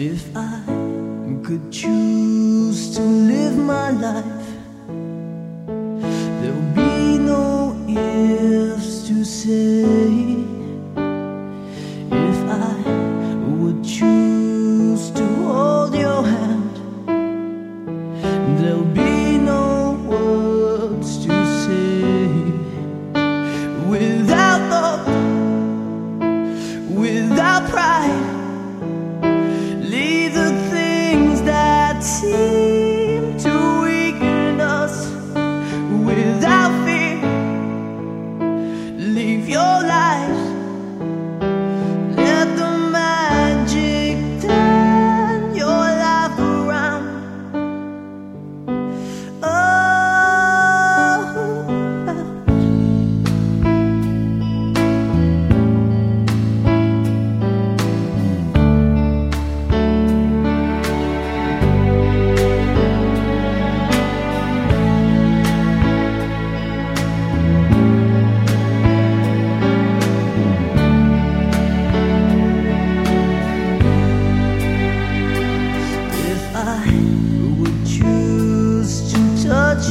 If I could choose to live my life, there'll be no ifs to say. If I would choose to hold your hand, there'll be no words to say. Without love, without pride.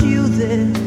you there.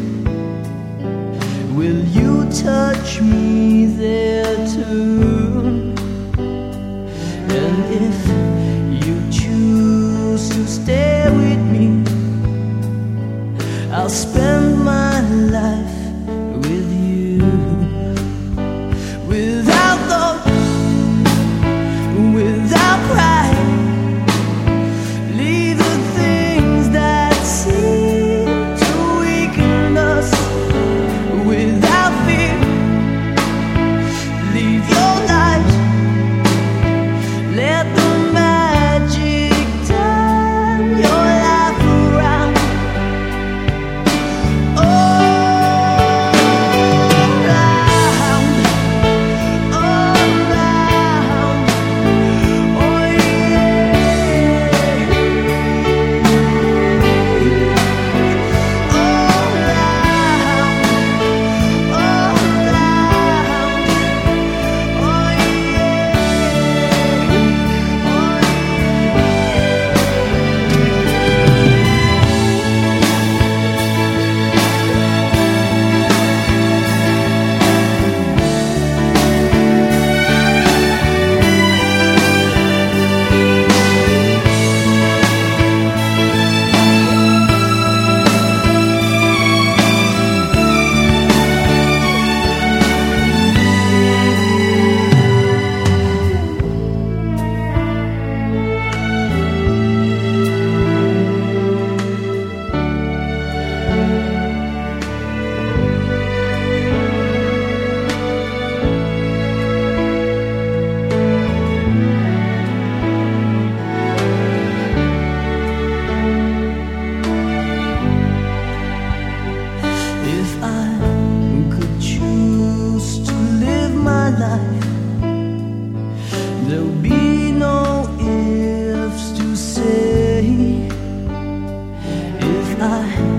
I